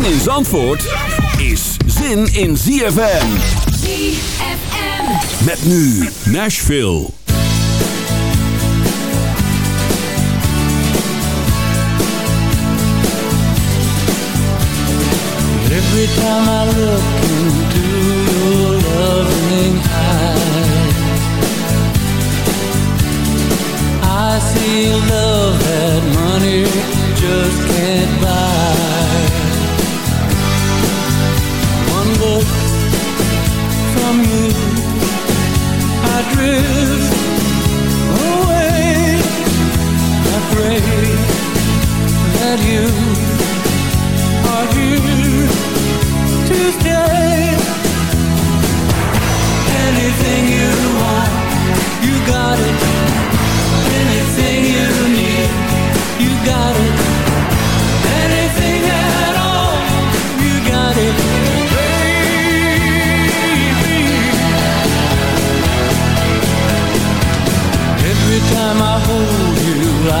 Zin in Zandvoort is zin in ZFM. ZFM. Met nu Nashville. Every time I look into your loving eyes I see love that money just can't buy away. I pray that you.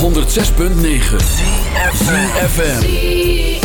106.9 FM.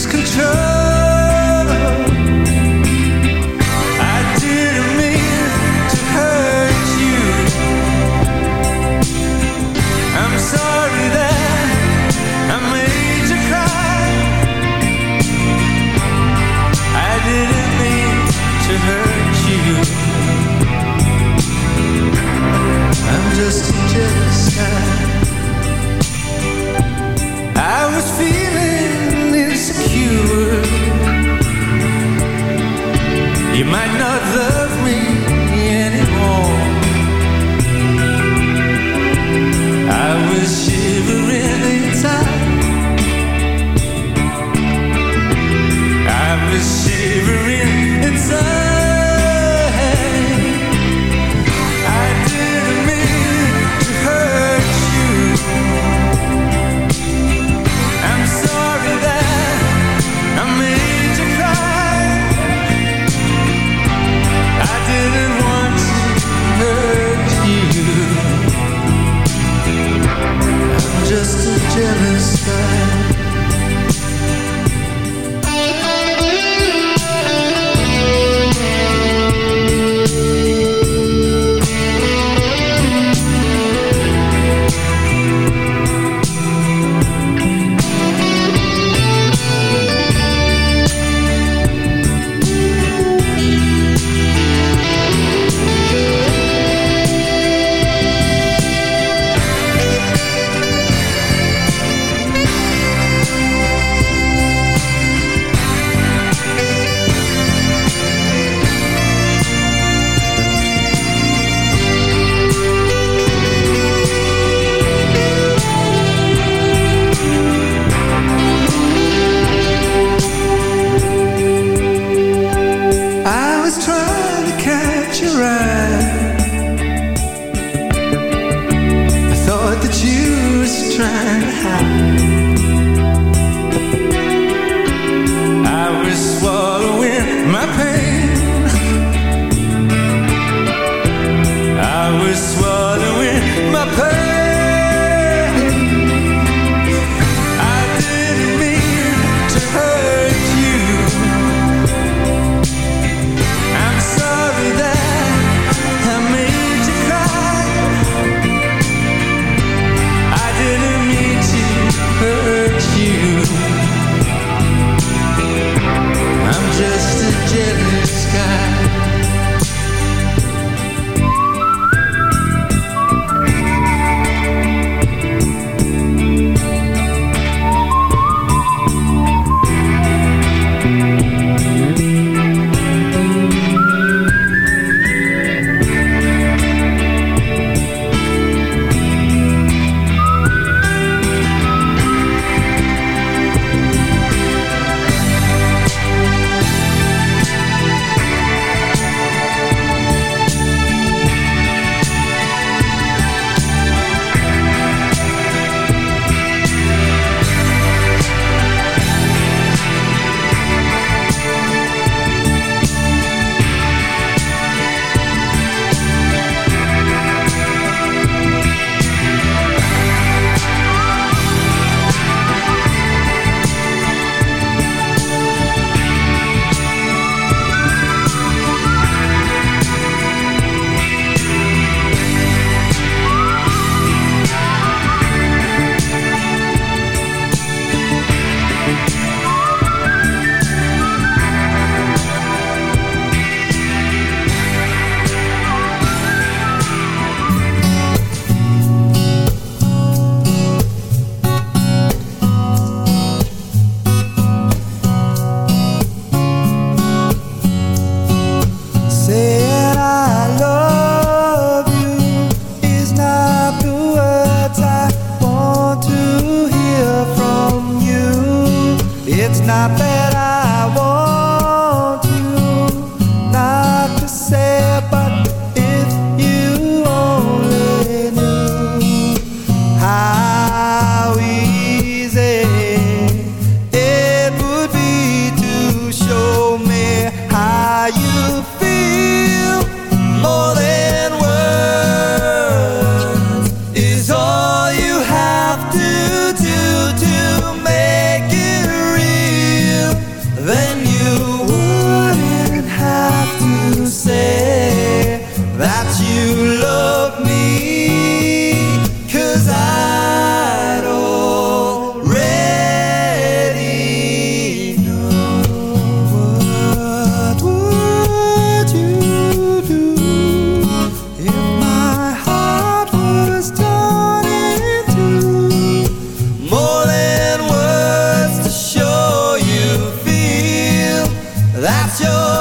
lose control.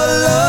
Love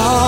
Oh.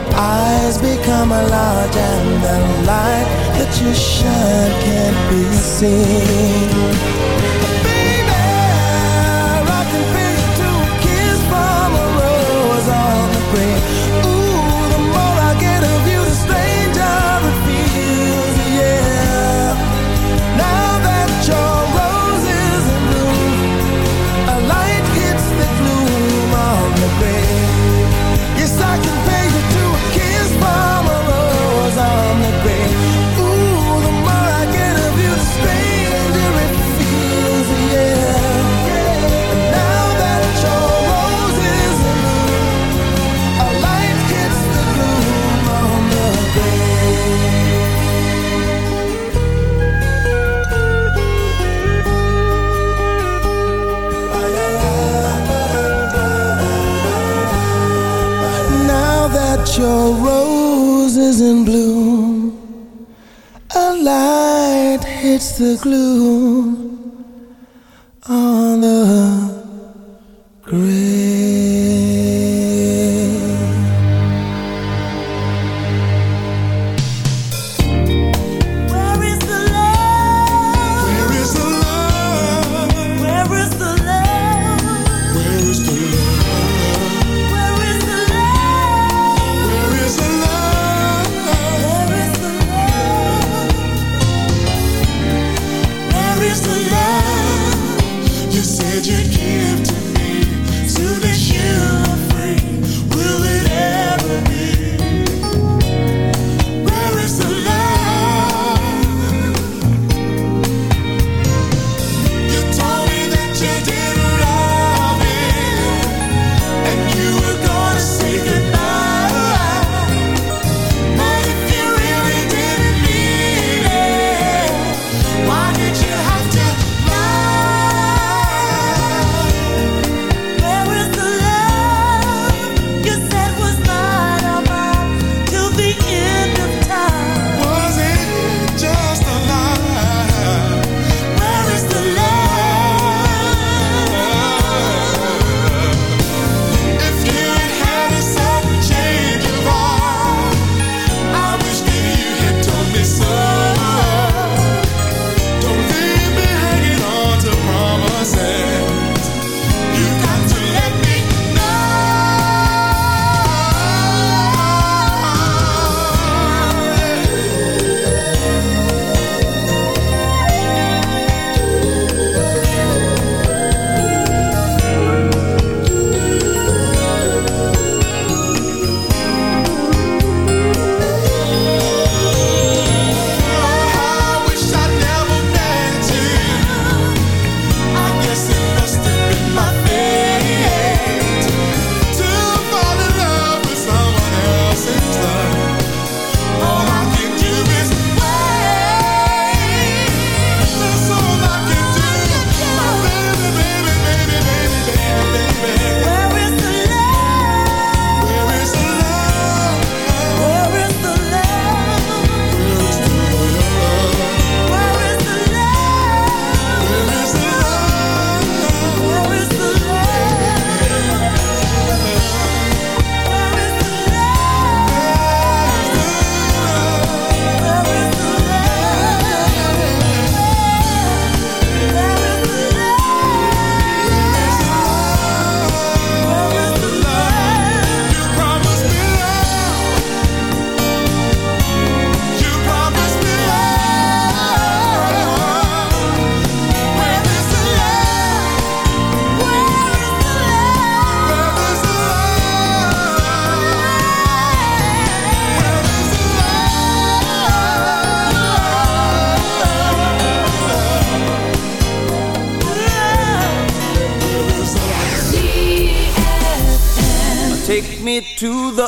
Eyes become a large and the light that you shine can't be seen. roses in bloom. A light hits the gloom.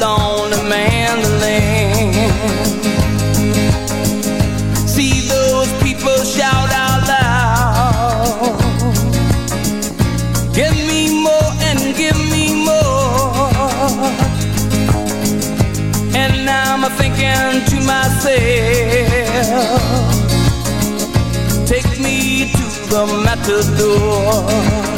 lonely mandolin. See those people shout out loud. Give me more and give me more. And now I'm thinking to myself, take me to the matador.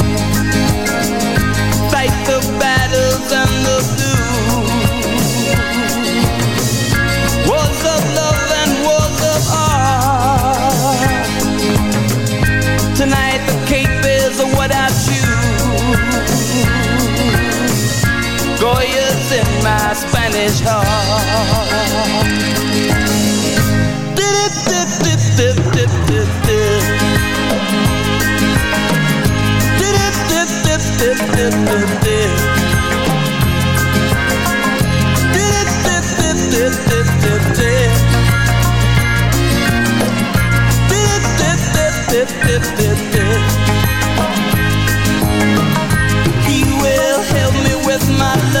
in my Spanish heart. He will help me with my love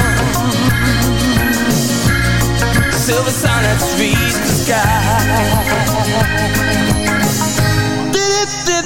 Silver sonnets reach the sky. Dip, dip,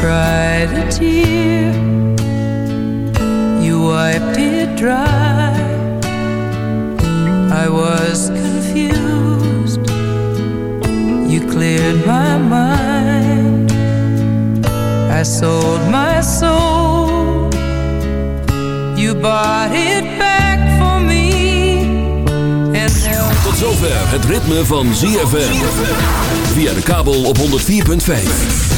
cried a tear. You wiped it dry. I was confused. You cleared my mind. I sold my soul. You bought it back for me. And Tot zover het ritme van ZFM. Via de kabel op 104.5.